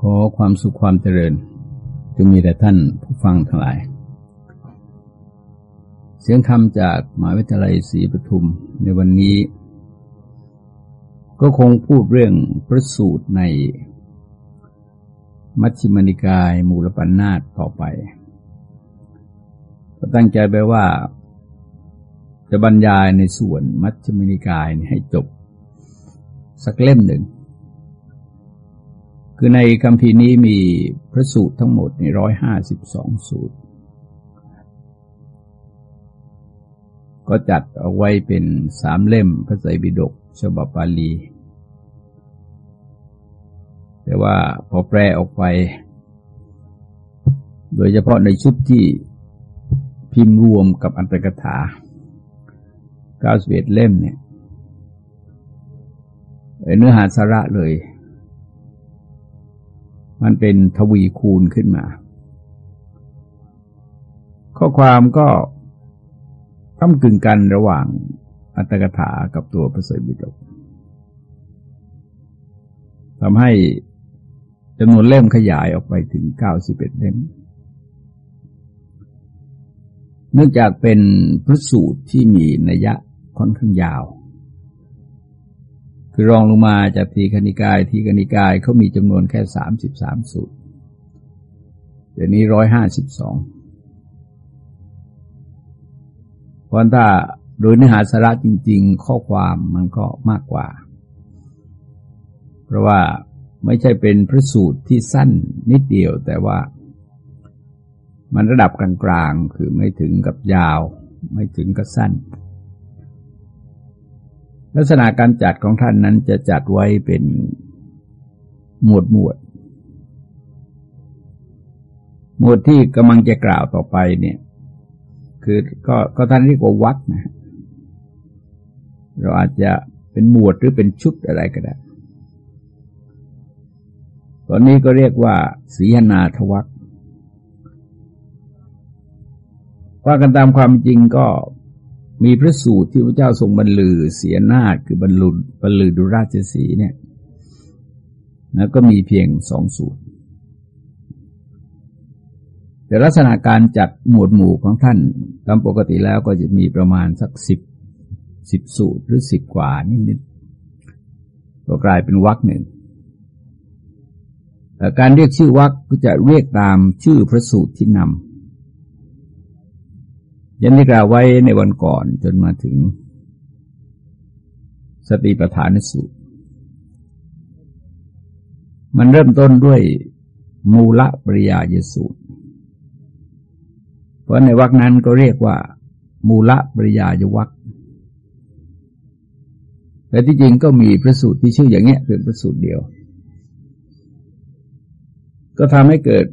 ขอความสุขความเจริญจงมีแต่ท่านผู้ฟังทั้งหลาย เสียงคำจากมหาวิทยาลัยศรีปทุมในวันนี้ ก็คงพูดเรื่องพระสูตรใน มัชฌิมนิกายมูลปัญนาตต่อไปก็ตั้งใจไปว่า จะบรรยายในส่วนมัชฌิมนิกายให้จบ สักเล่มหนึ่ง คือในคำพีนี้มีพระสูตรทั้งหมดในร้อยห้าสิบสองสูตร ก็จัดเอาไว้เป็นสามเล่มพระไตรปิฎกฉบับปาลี แต่ว่าพอแปลออกไป โดยเฉพาะในชุดที่พิมพ์รวมกับอันตรกถา91เล่มเนี่ยเนื้อหาสาระเลย มันเป็นทวีคูณขึ้นมา ข้อความก็ก้ากึ่งกันระหว่างอัตถกถากับตัวพระเสบิดกทำให้จำนวนเล่มขยายออกไปถึงเก้าสิบเอ็ดเล่ม เนื่องจากเป็นพระสูตรที่มีนัยยะค่อนข้างยาว คือรองลงมาจากทีคณิกายทีคณิกายเขามีจำนวนแค่สามสิบสามสูตร เดี๋ยวนี้ร้อยห้าสิบสองเพราะถ้าโดยเนื้อหาสาระจริง ๆ ข้อความมันก็มากกว่า เพราะว่าไม่ใช่เป็นพระสูตรที่สั้นนิดเดียวแต่ว่า มันระดับกลางๆ คือไม่ถึงกับยาว ไม่ถึงกับสั้น ลักษณะการจัดของท่านนั้นจะจัดไว้เป็นหมวดหมวด หมวดที่กำลังจะกล่าวต่อไปเนี่ย คือก็ก็ท่านเรียกว่าวัดนะ เราอาจจะเป็นหมวดหรือเป็นชุดอะไรก็ได้ ตอนนี้ก็เรียกว่าสีหนาทวักว่ากันตามความจริงก็ มีพระสูตรที่พระเจ้าทรงบรรลือเสียนาคือบรรลุบรรลือดุราชสีเนี่ยแล้วก็มีเพียงสองสูตร แต่ลักษณะการจัดหมวดหมู่ของท่านตามปกติแล้วก็จะมีประมาณสักสิบสิบสูตรหรือสิบกว่านิดๆก็กลายเป็นวักหนึ่งการเรียกชื่อวักก็จะเรียกตามชื่อพระสูตรที่นำ ยันที่กล่าวไว้ในวันก่อนจนมาถึง สติปัฏฐานสูตร มันเริ่มต้นด้วยมูลปริยายสูตร เพราะในวรรคนั้นก็เรียกว่า มูลปริยายวัคแต่ที่จริงก็มีพระสูตรที่ชื่ออย่างเงี้ยเป็นพระสูตรเดียว ก็ทำให้เกิด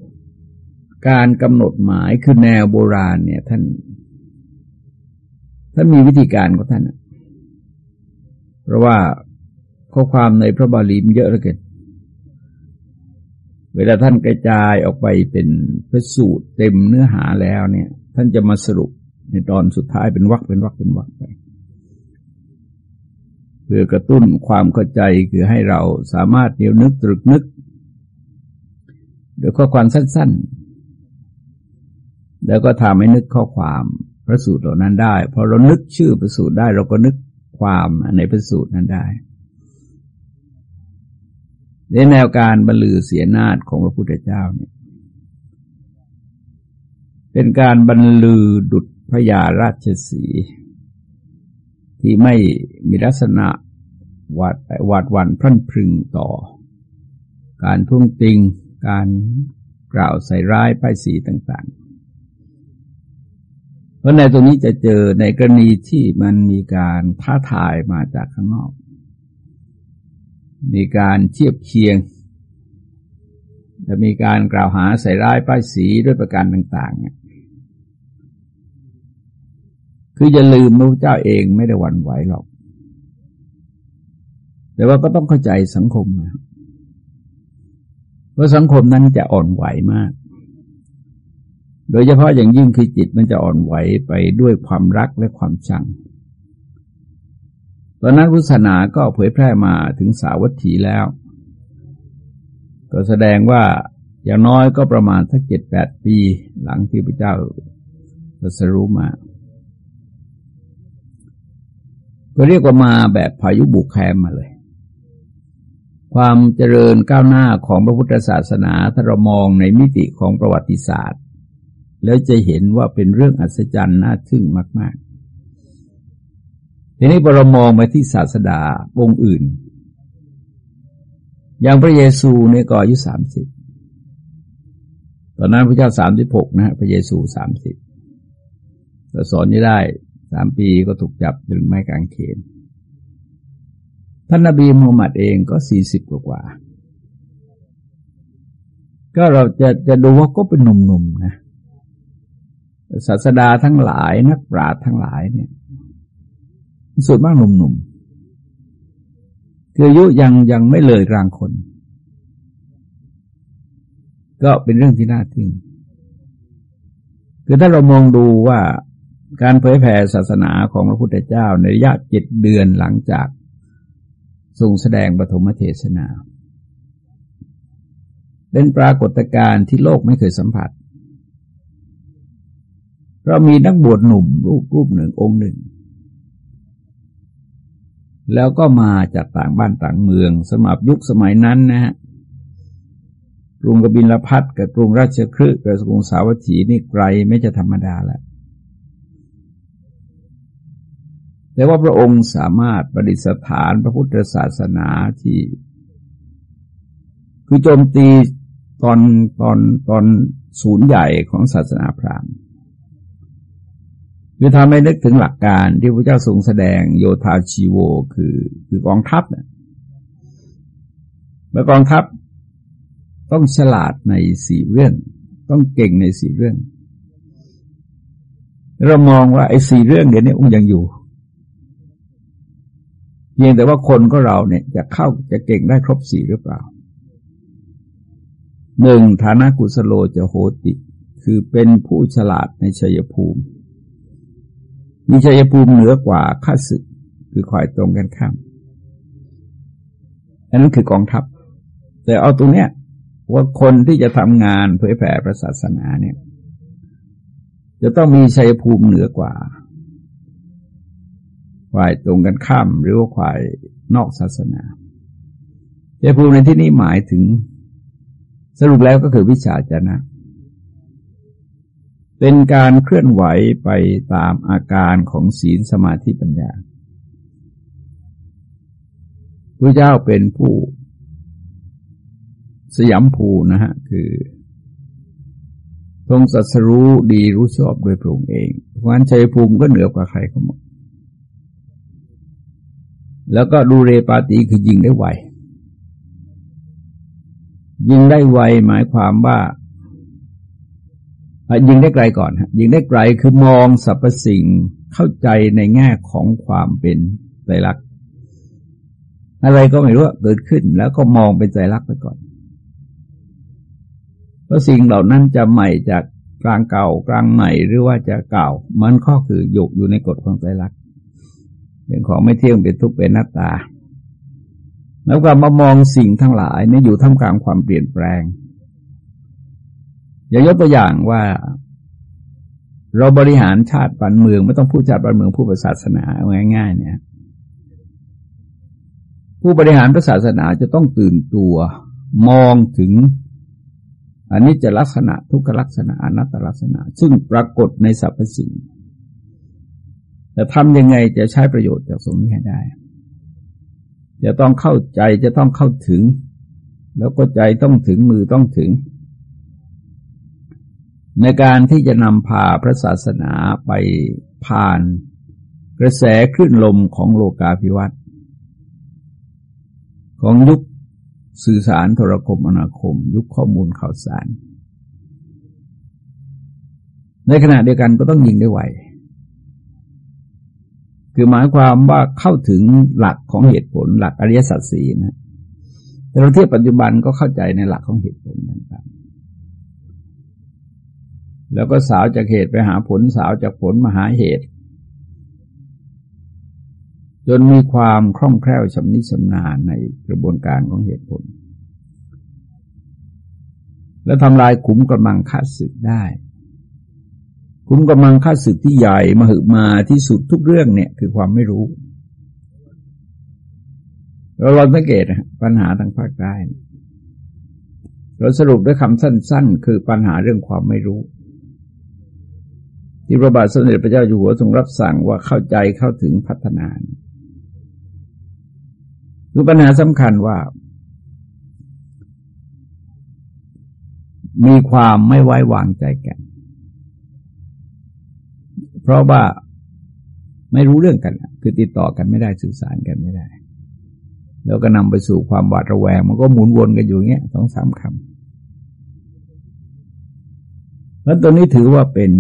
การกำหนดหมายคือแนวโบราณเนี่ยท่าน ท่านมีวิธีการของท่านเพราะว่าข้อความในพระบาลีมันเยอะเหลือเกินเวลาท่านกระจายออกไปเป็นพระสูตรเต็มเนื้อหาแล้วเนี่ย ท่านจะมาสรุปในตอนสุดท้ายเป็นวรรคเป็นวรรคเป็นวรรคไปเพื่อกระตุ้นความเข้าใจคือให้เราสามารถเดียวนึกตรึกนึกโดยข้อความสั้น ๆ แล้วก็ทำให้นึกข้อความ ระสูตรเหล่านั้นได้พอเรานึกชื่อพระสูตรได้ เราก็นึกความในพระสูตรนั้นได้ในแนวการบรรลือเสียนาฏของพระพุทธเจ้าเนี่ย เป็นการบรรลือดุจพระยาราชสีที่ไม่มีลักษณะวาดวาดวันพรั่นพรึงต่อ การทุ่งติง การกล่าวใส่ร้ายป้ายสีต่างๆ เพราะในตรงนี้จะเจอในกรณีที่มันมีการท้าทายมาจากข้างนอก มีการเทียบเคียงและมีการกล่าวหาใส่ร้ายป้ายสีด้วยประการต่างๆ คืออย่าลืมพระเจ้าเองไม่ได้หวั่นไหวหรอก แต่ว่าก็ต้องเข้าใจสังคมนะเพราะสังคมนั้นจะอ่อนไหวมาก โดยเฉพาะอย่างยิ่งคือจิตมันจะอ่อนไหวไปด้วยความรักและความชัง ตอนนั้นพุทธศาสนาก็เผยแพร่มาถึงสาวัตถีแล้ว ก็แสดงว่าอย่างน้อยก็ประมาณสักเจ็ดแปดปีหลังที่พระเจ้าตรัสรู้มา ก็เรียกว่ามาแบบพายุบุกแคมมาเลย ความเจริญก้าวหน้าของพระพุทธศาสนาถ้าเรามองในมิติของประวัติศาสตร์ แล้วจะเห็นว่าเป็นเรื่องอัศจรรย์น่าทึ่งมาก ๆ ทีนี้พอเรามองไปที่ศาสดาองค์อื่น อย่างพระเยซูเนี่ยก็อายุสามสิบตอนนั้นพระเจ้าสามสิบหกนะฮะพระเยซูสามสิบแต่สอนไม่ได้สามปีก็ถูกจับถึงไม้กางเขนท่านนบีมูฮัมมัดเองก็สี่สิบกว่า ก็เราจะจะดูว่าก็เป็นหนุ่มๆนะ ศาสดาทั้งหลาย นักปราชญ์ทั้งหลายเนี่ยสุดมากหนุ่มๆคืออายุยังยังไม่เลยกลางคน ก็เป็นเรื่องที่น่าทึ่งคือถ้าเรามองดูว่าการเผยแผ่ศาสนาของพระพุทธเจ้าในระยะเจ็ดเดือนหลังจากทรงแสดงปฐมเทศนา เป็นปรากฏการณ์ที่โลกไม่เคยสัมผัส เรามีนักบวชหนุ่มรูปรูปหนึ่งองค์หนึ่ง แล้วก็มาจากต่างบ้านต่างเมืองสมับยุคสมัยนั้นนะฮะกรุงกบินลพัทกับกรุงราชคฤห์กับกรุงสาวัตถีนี่ไกลไม่จะธรรมดาแล้วแต่ว่าพระองค์สามารถประดิษฐานพระพุทธศาสนาที่ คือโจมตีตอนตอนตอนศูนย์ใหญ่ของศาสนาพราหมณ์ คือทำให้นึกถึงหลักการที่พระเจ้าทรงแสดงโยธาชีโวคือคือกองทัพเนี่ยเมื่อกองทัพต้องฉลาดในสี่เรื่อง ต้องเก่งในสี่เรื่อง เรามองว่าไอ้สี่เรื่องเดี๋ยวนี้องยังอยู่เพียงแต่ว่าคนก็เราเนี่ยจะเข้าจะเก่งได้ครบสี่หรือเปล่าหนึ่งฐานะกุสโลจะโหติ คือเป็นผู้ฉลาดในชัยภูมิ มีชัยภูมิเหนือกว่าข้าศึก คือคอยตรงกันข้ามอันนั้นคือกองทัพ แต่เอาตรงเนี้ยว่าคนที่จะทำงานเผยแผ่พระศาสนาเนี่ย จะต้องมีชัยภูมิเหนือกว่าฝ่ายตรงกันข้ามหรือว่าฝ่ายนอกศาสนาชัยภูมิในที่นี้หมายถึงสรุปแล้วก็คือวิชาจนะ เป็นการเคลื่อนไหวไปตามอาการของศีลสมาธิปัญญาพระเจ้าเป็นผู้สยามภูนะฮะ คือ ทรงสัสรู้ดีรู้ชอบโดยพระองค์เองเพราะฉะนั้นชัยภูมิก็เหนือกว่าใครเขาหมดแล้วก็ดูเรปาติคือยิงได้ไว ยิงได้ไวหมายความว่า ยิงได้ไกลก่อนฮะยิงได้ไกลคือมองสรรพสิ่งเข้าใจในแง่ของความเป็นใจรักอะไรก็ไม่รู้เกิดขึ้นแล้วก็มองเป็นใจรักไปก่อนเพราะสิ่งเหล่านั้นจะใหม่จากกลางเก่ากลางใหม่หรือว่าจะเก่า มันก็คืออยู่อยู่ในกฎของใจรักเรื่องของไม่เที่ยงเป็นทุกข์เป็นหน้าตา แล้วก็มามองสิ่งทั้งหลายนี่อยู่ท่ามกลางความเปลี่ยนแปลง อย่ายกตัวอย่างว่า เราบริหารชาติบ้านเมือง ไม่ต้องพูดชาติบ้านเมืองพูดศาสนาเอาง่าย ๆ เนี่ย ผู้บริหารศาสนาจะต้องตื่นตัวมองถึงอันนี้จะลักษณะทุกขลักษณะอนัตตลักษณะ ซึ่งปรากฏในสรรพสิ่ง แต่ทำยังไงจะใช้ประโยชน์จากตรงนี้ให้ได้ จะต้องเข้าใจจะต้องเข้าถึง แล้วก็ใจต้องถึงมือต้องถึง ในการที่จะนำพาพระศาสนาไปผ่านกระแสคลื่นลมของโลกาภิวัตน์ของยุคสื่อสารโทรคมอนาคม ยุคข้อมูลข่าวสาร ในขณะเดียวกันก็ต้องยิงได้ไวคือหมายความว่าเข้าถึงหลักของเหตุผลหลักอริยสัจสี่นะแต่เราเทียบปัจจุบันก็เข้าใจในหลักของเหตุผลต่างๆ แล้วก็สาวจากเหตุไปหาผลสาวจากผลมาหาเหตุ จนมีความคล่องแคล่วชำนิชำนาญในกระบวนการของเหตุผล แล้วทำลายขุมกำลังฆ่าศึกได้ ขุมกำลังฆ่าศึกที่ใหญ่มาหึมาที่สุดทุกเรื่องเนี่ยคือความไม่รู้เราลองสังเกตปัญหาทางภาคใต้เราสรุปด้วยคำสั้น ๆ คือปัญหาเรื่องความไม่รู้ ที่พระบาทสมเด็จพระเจ้าอยู่หัวทรงรับสั่งว่าเข้าใจเข้าถึงพัฒนาคือปัญหาสำคัญว่า มีความไม่ไว้วางใจกัน เพราะว่าไม่รู้เรื่องกันคือติดต่อกันไม่ได้สื่อสารกันไม่ได้ แล้วก็นำไปสู่ความหวาดระแวง มันก็หมุนวนกันอยู่เงี้ยสองสามคำเพราะตัวนี้ถือว่าเป็น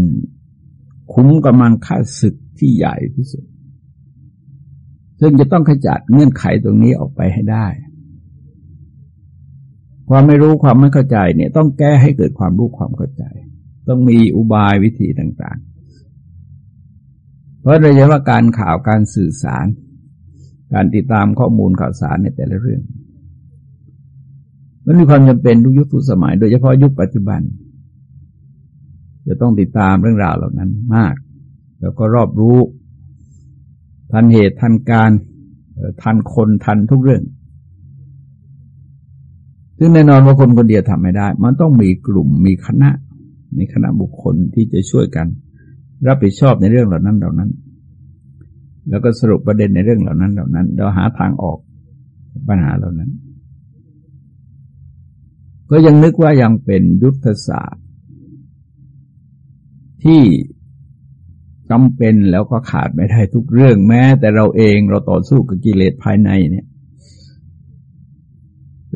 คุ้มกำลังค่าศึกที่ใหญ่ที่สุด ซึ่งจะต้องขจัดเงื่อนไขตรงนี้ออกไปให้ได้ ความไม่รู้ความไม่เข้าใจเนี่ยต้องแก้ให้เกิดความรู้ความเข้าใจ ต้องมีอุบายวิธีต่าง ๆ เพราะโดยเฉพาะการข่าวการสื่อสาร การติดตามข้อมูลข่าวสารในแต่ละเรื่อง มันมีความจำเป็นทุกยุคทุกสมัย โดยเฉพาะยุคปัจจุบัน จะต้องติดตามเรื่องราวเหล่านั้นมาก แล้วก็รอบรู้ ทันเหตุทันการทันคนทันทุกเรื่อง ซึ่งแน่นอนว่าคนคนเดียวทำไม่ได้ มันต้องมีกลุ่มมีคณะ มีคณะบุคคลที่จะช่วยกัน รับผิดชอบในเรื่องเหล่านั้นเหล่านั้น แล้วก็สรุปประเด็นในเรื่องเหล่านั้นเหล่านั้นเราหาทางออกปัญหาเหล่านั้น ก็ยังนึกว่ายังเป็นยุทธศาสตร์ ที่จำเป็นแล้วก็ขาดไม่ได้ทุกเรื่องแม้ แต่เราเองเราต่อสู้กับกิเลสภายในเนี่ย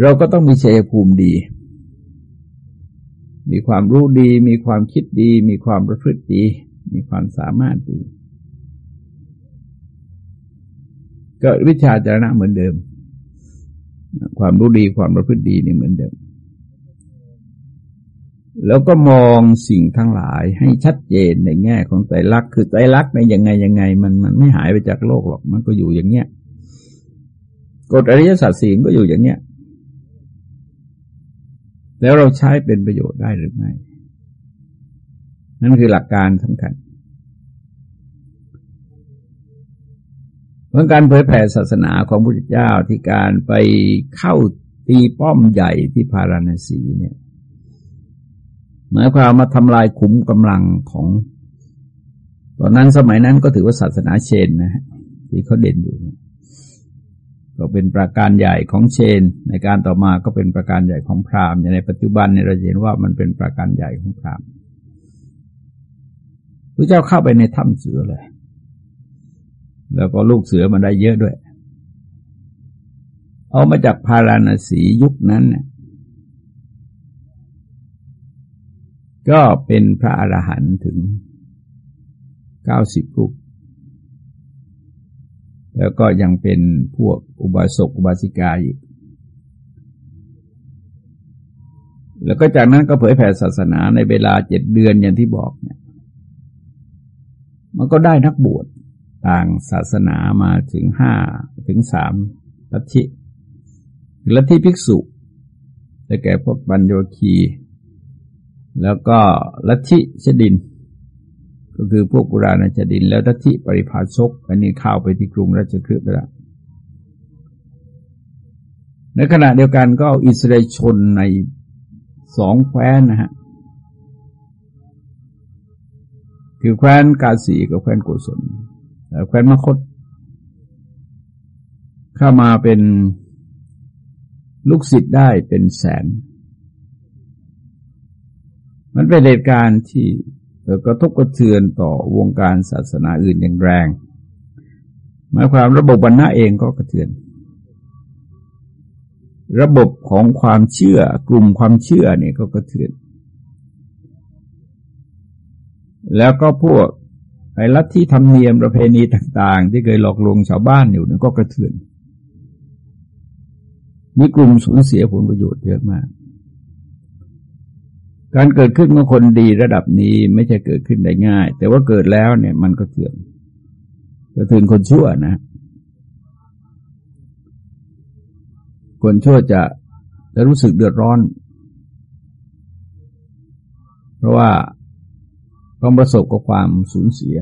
เราก็ต้องมีเชยภูมิดี มีความรู้ดี มีความคิดดี มีความประพฤติดี มีความสามารถดี ก็วิชาจารณะเหมือนเดิม ความรู้ดีความประพฤติดีนี่เหมือนเดิม แล้วก็มองสิ่งทั้งหลายให้ชัดเจนในแง่ของใจรักคือใจรักในยังไงยังไง มันมันไม่หายไปจากโลกหรอกมันก็อยู่อย่างเนี้ยกฎอริยสัจสี่ก็อยู่อย่างเนี้ยแล้วเราใช้เป็นประโยชน์ได้หรือไม่ นั่นคือหลักการสำคัญเพราะการเผยแผ่ศาสนาของพระพุทธเจ้าที่การไปเข้าตีป้อมใหญ่ที่พาราณสีเนี่ย หมายความมาทำลายขุมกำลังของ ตอนนั้นสมัยนั้นก็ถือว่าศาสนาเชนนะฮะที่เขาเด่นอยู่ ก็เป็นประการใหญ่ของเชน ในการต่อมาก็เป็นประการใหญ่ของพราหมณ์ในปัจจุบันเนี่ยเราเห็นว่ามันเป็นประการใหญ่ของพราหมณ์พระเจ้าเข้าไปในถ้ำเสือเลย แล้วก็ลูกเสือมาได้เยอะด้วย เอามาจากพาราณสียุคนั้นเนี่ย ก็เป็นพระอรหันต์ถึงเก้าสิบรูปแล้วก็ยังเป็นพวกอุบาสกอุบาสิกาอีก แล้วก็จากนั้นก็เผยแผ่ศาสนาในเวลาเจ็ดเดือนอย่างที่บอกเนี่ย มันก็ได้นักบวชต่างศาสนามาถึงห้าถึงสามลัทธิลัทธิภิกษุได้แก่พวกปัญโยคี แล้วก็ลัทธิชดิน ก็คือพวกโบราณชดิน แล้วลัทธิปริพาชก อันนี้เข้าไปที่กรุงราชคฤห์ไปแล้วในขณะเดียวกันก็อิสราเอลชนในสองแคว้นนะฮะคือแคว้นกาสีกับแคว้นโกศลแคว้นมคต เข้ามาเป็นลูกศิษย์ได้เป็นแสน มันเป็นเหตุการณ์ที่กระทบกระเทือนต่อวงการศาสนาอื่นอย่างแรงหมายความระบบบรรณะเองก็กระเทือน ระบบของความเชื่อกลุ่มความเชื่อเนี่ยก็กระเทือน แล้วก็พวกไอ้ลัทธิธรรมเนียมประเพณีต่าง ๆ ที่เคยหลอกลวงชาวบ้านอยู่นี่ก็กระเทือน มีกลุ่มสูญเสียผลประโยชน์เยอะมาก การเกิดขึ้นของคนดีระดับนี้ไม่ใช่เกิดขึ้นได้ง่าย แต่ว่าเกิดแล้วเนี่ยมันก็เถื่อนก็ถึงคนชั่วนะ คนชั่วจะจะรู้สึกเดือดร้อน เพราะว่าต้องประสบกับความสูญเสีย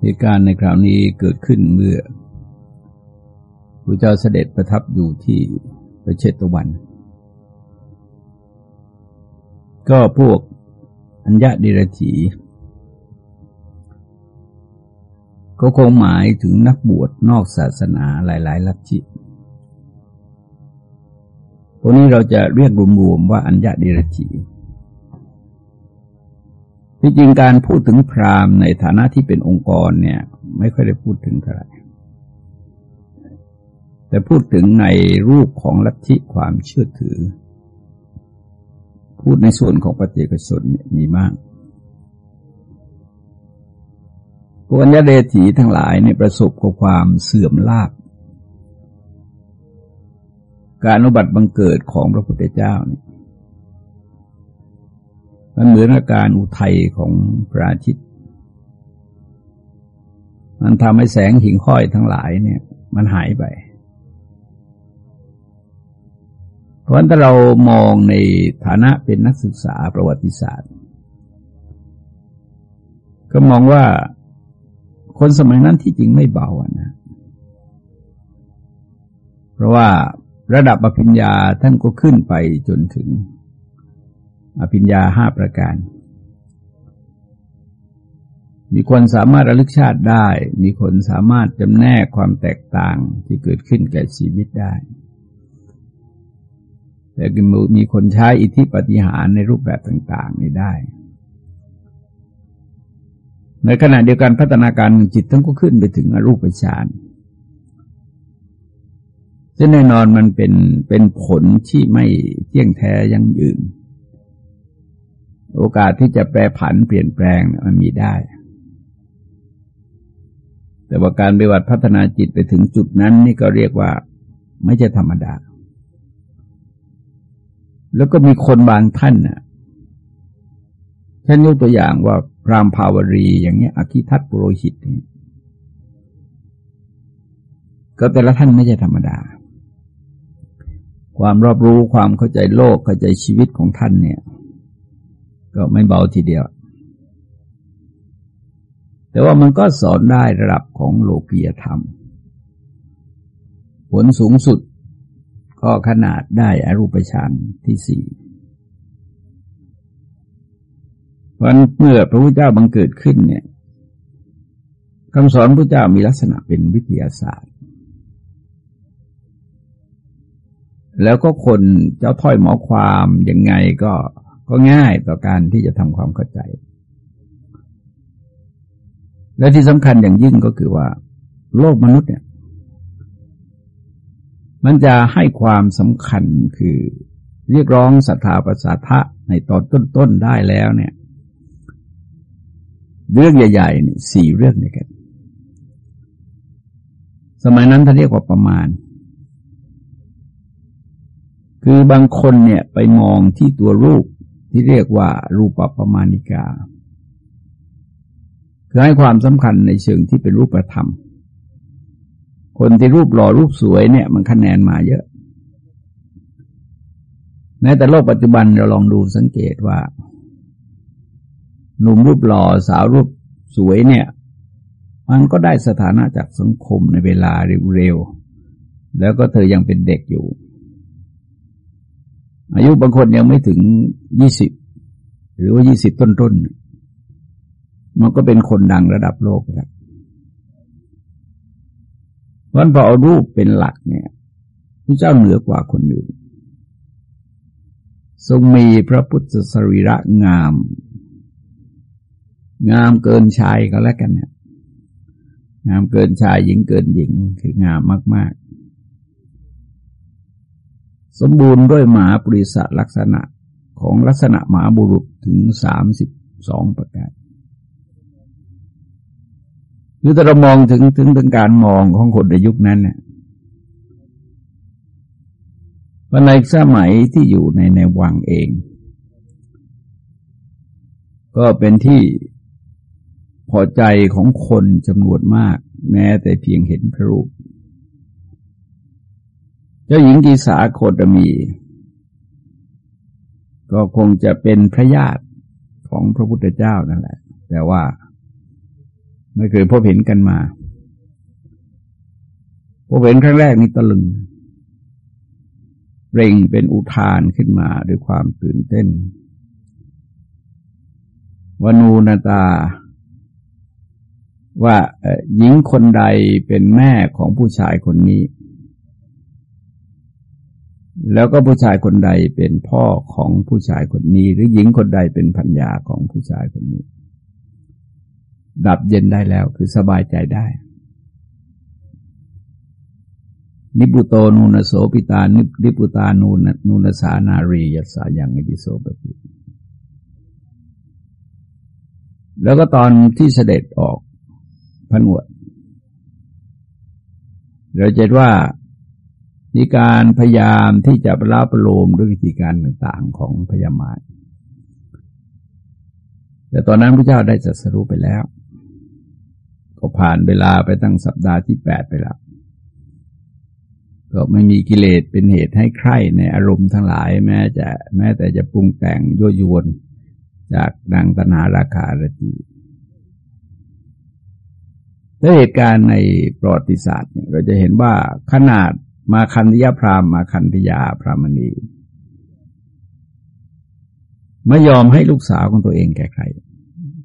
เหตุการณ์ในคราวนี้เกิดขึ้นเมื่อพระเจ้าเสด็จประทับอยู่ที่ ประเชตวัน ก็พวกอัญญาดิรถีก็คงหมายถึงนักบวชนอกศาสนาหลายๆลัทธิพวกนี้เราจะเรียกรวมๆว่าอัญญาดิรถีที่จริงการพูดถึงพราหมณ์ในฐานะที่เป็นองค์กรเนี่ย ไม่ค่อยได้พูดถึงเท่าไหร่ แต่พูดถึงในรูปของลัทธิความเชื่อถือ พูดในส่วนของปฏิกชนเนี่มีมากพวกอัญญาเดถีทั้งหลายในประสบกับความเสื่อมลาบ การอุบัติบังเกิดของพระพุทธเจ้านี่มันเหมือนอาการอุทัยของพระอาทิตย์ มันทำให้แสงหิ่งห้อยทั้งหลายเนี่ย มันหายไป เพราะฉะนั้นถ้าเรามองในฐานะเป็นนักศึกษาประวัติศาสตร์ ก็มองว่าคนสมัยนั้นที่จริงไม่เบานะ เพราะว่าระดับอภิญญาท่านก็ขึ้นไปจนถึง อภิญญาห้าประการ มีคนสามารถระลึกชาติได้ มีคนสามารถจำแนกความแตกต่างที่เกิดขึ้นแก่ชีวิตได้ แต่มีคนใช้อิทธิปฏิหารในรูปแบบต่างๆนี้ได้ ในขณะเดียวกันพัฒนาการจิตทั้งก็ขึ้นไปถึงอรูปฌานซึ่งแน่นอนมันเป็นเป็นผลที่ไม่เที่ยงแท้ยั่งยืน โอกาสที่จะแปรผันเปลี่ยนแปลงมันมีได้ แต่ว่าการปฏิบัติพัฒนาจิตไปถึงจุดนั้นนี่ก็เรียกว่าไม่ใช่ธรรมดา แล้วก็มีคนบางท่านน่ะฉันยกตัวอย่างว่ารามภาวรีอย่างเงี้ยอคิทัตปุโรหิตเนี่ยก็แต่ละท่านไม่ใช่ธรรมดา ความรอบรู้ความเข้าใจโลกเข้าใจชีวิตของท่านเนี่ย ก็ไม่เบาทีเดียว แต่ว่ามันก็สอนได้ระดับของโลกียธรรม ผลสูงสุด ก็ขนาดได้อรูปฌานที่สี่เพราะเมื่อพระพุทธเจ้าบังเกิดขึ้นเนี่ยคำสอนพระเจ้ามีลักษณะเป็นวิทยาศาสตร์ แล้วก็คนเจ้าถ้อยหมอความยังไงก็ก็ง่ายต่อการที่จะทำความเข้าใจ และที่สำคัญอย่างยิ่งก็คือว่า โลกมนุษย์เนี่ย มันจะให้ความสำคัญคือเรียกร้องศรัทธาประสาทะในตอนต้นๆได้แล้วเนี่ย เรื่องใหญ่ๆนี่สี่เรื่องด้วยกัน สมัยนั้นท่านเรียกว่าประมาณ คือบางคนเนี่ยไปมองที่ตัวรูปที่เรียกว่ารูปประมาณิกา คือให้ความสำคัญในเชิงที่เป็นรูปธรรม คนที่รูปหล่อรูปสวยเนี่ย มันคะแนนมาเยอะ แม้แต่โลกปัจจุบันเราลองดูสังเกตว่า หนุ่มรูปหล่อสาวรูปสวยเนี่ย มันก็ได้สถานะจากสังคมในเวลาเร็วๆแล้วก็เธอยังเป็นเด็กอยู่ อายุบางคนยังไม่ถึงยี่สิบหรือว่ายี่สิบต้นๆมันก็เป็นคนดังระดับโลกแล้ว วันพอเอารูปเป็นหลักเนี่ยพระเจ้าเหนือกว่าคนอื่น ทรงมีพระพุทธสรีระงาม งามเกินชายก็แล้วกันเนี่ยงามเกินชายหญิงเกินหญิงคืองามมาก ๆ สมบูรณ์ด้วยหมาปริศลักษณะของลักษณะหมาบุรุษถึงสามสิบสองประการ คือถ้าเรามองถึงถึงถึงการมองของคนในยุคนั้นเนี่ยวันในสมัยที่อยู่ในในวังเอง ก็เป็นที่พอใจของคนจำนวนมาก แม้แต่เพียงเห็นพระรูป เจ้าหญิงกีสาโคตมี ก็คงจะเป็นพระญาติของพระพุทธเจ้านั่นแหละ แต่ว่า ไม่เคยพบเห็นกันมาพบเห็นครั้งแรกนี่ตะลึง เร่งเป็นอุทานขึ้นมาด้วยความตื่นเต้นวนูนาตา ว่าหญิงคนใดเป็นแม่ของผู้ชายคนนี้ แล้วก็ผู้ชายคนใดเป็นพ่อของผู้ชายคนนี้ หรือหญิงคนใดเป็นพัญญาของผู้ชายคนนี้ ดับเย็นได้แล้วคือสบายใจได้ นิปุโตนูนโสปิตานิปุตานูนนูนสานารียัสายังอิติโสปฏิแล้วก็ตอนที่เสด็จออกพนวดเราจะว่ามีการพยายามที่จะประลาประโลมด้วยวิธีการต่างๆของพญามารแต่ตอนนั้นพระเจ้าได้จัดสรุปไปแล้ว ก็ผ่านเวลาไปตั้งสัปดาห์ที่แปดไปแล้วก็ไม่มีกิเลสเป็นเหตุให้ใคร่ในอารมณ์ทั้งหลาย แม้จะแม้แต่จะปรุงแต่งยั่วยวนจากดังตนาราคาระจีถ้าเหตุการณ์ในประวัติศาสตร์เนี่ยเราจะเห็นว่าขนาดมาคันธยาพรามมาคันธยาพรามณีไม่ยอมให้ลูกสาวของตัวเองแก่ใคร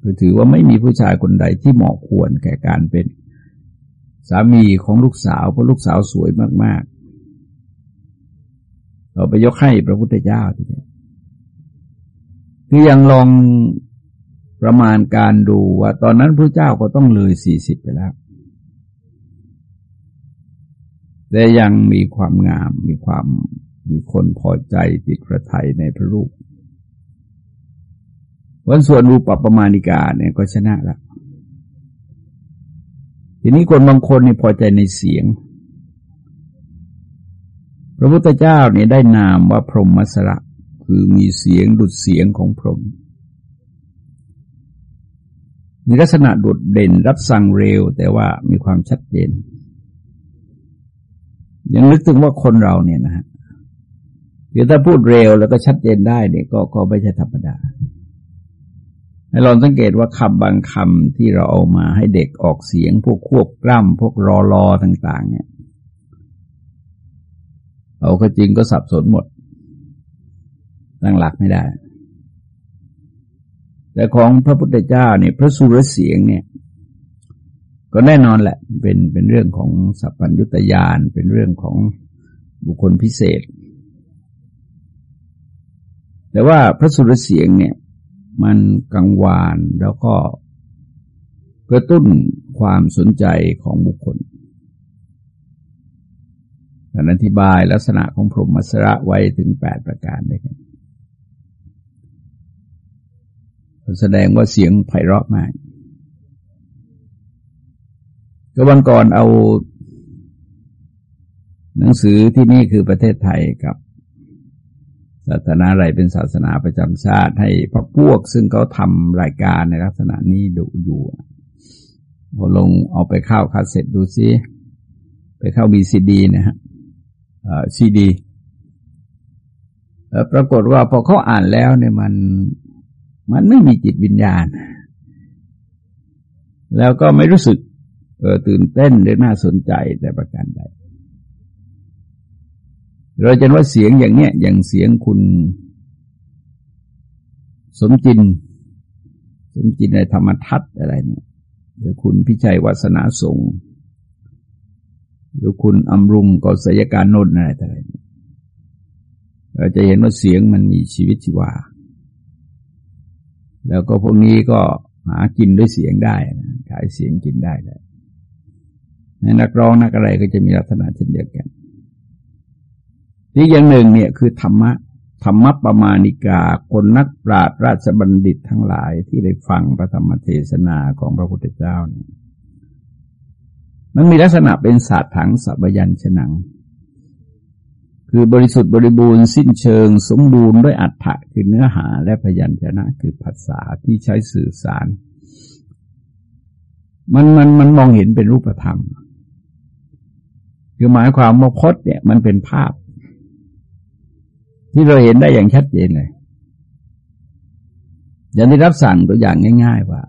คือถือว่าไม่มีผู้ชายคนใดที่เหมาะควรแก่การเป็นสามีของลูกสาวเพราะลูกสาวสวยมากเราไปยกให้พระพุทธเจ้าทีเดียวคือยังลองประมาณการดูว่า ตอนนั้นพระเจ้าก็ต้องเลยสี่สิบไปแล้ว แต่ยังมีความงามมีความมีคนพอใจติดพระไทยในพระรูป วันส่วนรูปประมาณิกาเนี่ยก็ชนะล้วทีนี้คนบางคนนี่พอใจในเสียง พระพุทธเจ้าเนี่ยได้นามว่าพรหมสระคือมีเสียงดุดเสียงของพรหมมีลักษณะโดดเด่นรับสั่งเร็วแต่ว่ามีความชัดเจน ยังนึกถึงว่าคนเราเนี่ยนะฮะคือถ้าพูดเร็วแล้วก็ชัดเจนได้เนี่ยก็ก็ไม่ใช่ธรรมดา ให้ลองสังเกตว่าคำบางคำที่เราเอามาให้เด็กออกเสียง พวกควบกล้ำพวกรอรอต่าง ๆ เนี่ยเอาก็จริงก็สับสนหมด ตั้งหลักไม่ได้ แต่ของพระพุทธเจ้าเนี่ยพระสุรเสียงเนี่ย ก็แน่นอนแหละ เป็นเป็นเรื่องของสัพพัญญุตยานเป็นเรื่องของบุคคลพิเศษ แต่ว่าพระสุรเสียงเนี่ย มันกังวานแล้วก็กระตุ้นความสนใจของบุคคลการอธิบายลักษณะของพรหมสระไว้ถึงแปดประการด้วยกันแสดงว่าเสียงไพเราะมาก ก็วันก่อนเอา หนังสือที่นี่คือประเทศไทยกับ ศาสนาอะไรเป็นศาสนาประจำชาติให้พระพวก ซึ่งเขาทำรายการในลักษณะนี้ดูอยู่พอลงเอาไปเข้าคาสเซ็ตดูซิไปเข้า VCD นะฮะซีดีปรากฏว่าพอเขาอ่านแล้วเนี่ยมันมันไม่มีจิตวิญญาณ แล้วก็ไม่รู้สึกตื่นเต้นหรือน่าสนใจแต่ประการใด เราจะว่าเสียงอย่างเนี้ยอย่างเสียงคุณ สมจิน สมจินในธรรมทัศน์อะไรเนี่ยหรือคุณพิชัยวัฒนาสงหรือคุณอำรุงกศยการนนทอะไรต่างๆเราจะเห็นว่าเสียงมันมีชีวิตชีวา แล้วก็พวกนี้ก็หากินด้วยเสียงได้นะขายเสียงกินได้เลยในนักร้องนักอะไรก็จะมีลักษณะเช่นเดียวกัน ที่อย่างหนึ่งเนี่ยคือธรรมะธรรมะประมาณิกา คนนักปราชญ์ราชบัณฑิตทั้งหลายที่ได้ฟังพระธรรมเทศนาของพระพุทธเจ้าเนี่ยมันมีลักษณะเป็นศาสตร์ถังสัพยัญชนะคือบริสุทธิ์บริบูรณ์สิ้นเชิง สมบูรณ์ด้วยอัฏฐะคือเนื้อหาและพยัญชนะ คือภาษาที่ใช้สื่อสาร มันมันมันมองเห็นเป็นรูปธรรม คือหมายความว่าพจน์เนี่ย มันเป็นภาพ ที่เราเห็นได้อย่างชัดเจนเลย อย่างที่รับสั่งตัวอย่างง่าย ๆ ว่า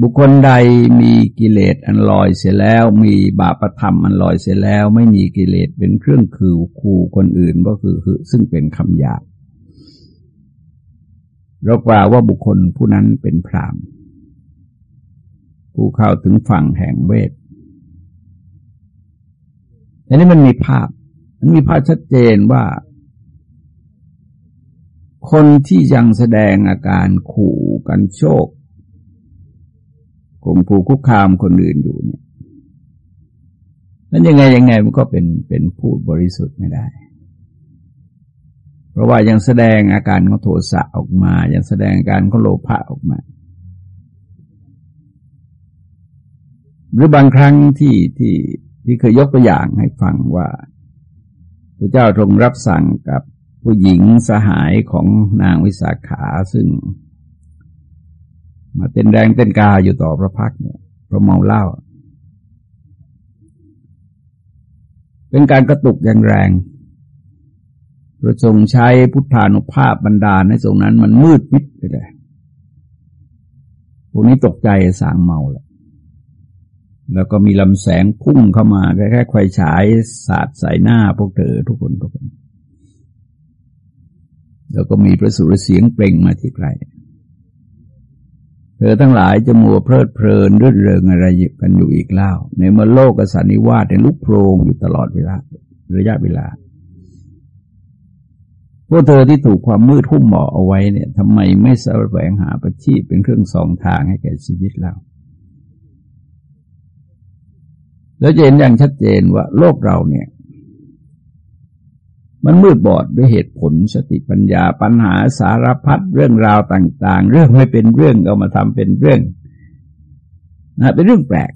บุคคลใดมีกิเลสอันลอยเสียแล้ว มีบาปธรรมอันลอยเสียแล้ว ไม่มีกิเลสเป็นเครื่องคือขู่คนอื่นก็คือคือซึ่งเป็นคำหยาบเรากล่าวว่าบุคคลผู้นั้นเป็นพรามผู้เข้าถึงฝั่งแห่งเวทอันนี้มันมีภาพ มันมีภาพชัดเจนว่า คนที่ยังแสดงอาการขู่กันโชคข่มขู่คุกคามคนอื่นอยู่เนี่ยนั้นยังไงยังไงมันก็เป็นเป็นผู้บริสุทธิ์ไม่ได้ เพราะว่ายังแสดงอาการของโทสะออกมา ยังแสดงอาการของโลภะออกมา หรือบางครั้งที่ที่ที่เคยยกตัวอย่างให้ฟังว่า พระเจ้าทรงรับสั่งกับผู้หญิงสหายของนางวิสาขาซึ่ง มาเต้นแรงเต้นกาอยู่ต่อพระพักเนี่ยพระเมาเหล้าเป็นการกระตุกอย่างแรงพระทรงใช้พุทธานุภาพบรรดาในตรงนั้นมันมืดมิดไปเลยพวกนี้ตกใจสางเมาเลย แล้วก็มีลำแสงพุ่งเข้ามาแค่ไควฉายสาดใส่หน้าพวกเธอทุกคนทุกคน แล้วก็มีประสุรเสียงเปล่งมาที่ไกลเธอทั้งหลายจะมัวเพลิดเพลินรื่นเริงอะไรกันอยู่อีกเล่า ในเมื่อโลกกสันนิวาสในลุกโพรงอยู่ตลอดเวลาระยะเวลาพวกเธอที่ถูกความมืดหุ้มหมอเอาไว้เนี่ยทำไมไม่สแสวงหาประชีพเป็นเครื่องสองทางให้แก่ชีวิตเรา แล้วจะเห็นอย่างชัดเจนว่าโลกเราเนี่ย มันมืดบอดด้วยเหตุผลสติปัญญาปัญหาสารพัดเรื่องราวต่าง ๆ เรื่องไม่เป็นเรื่องเอามาทำเป็นเรื่องนะเป็นเรื่องแปลก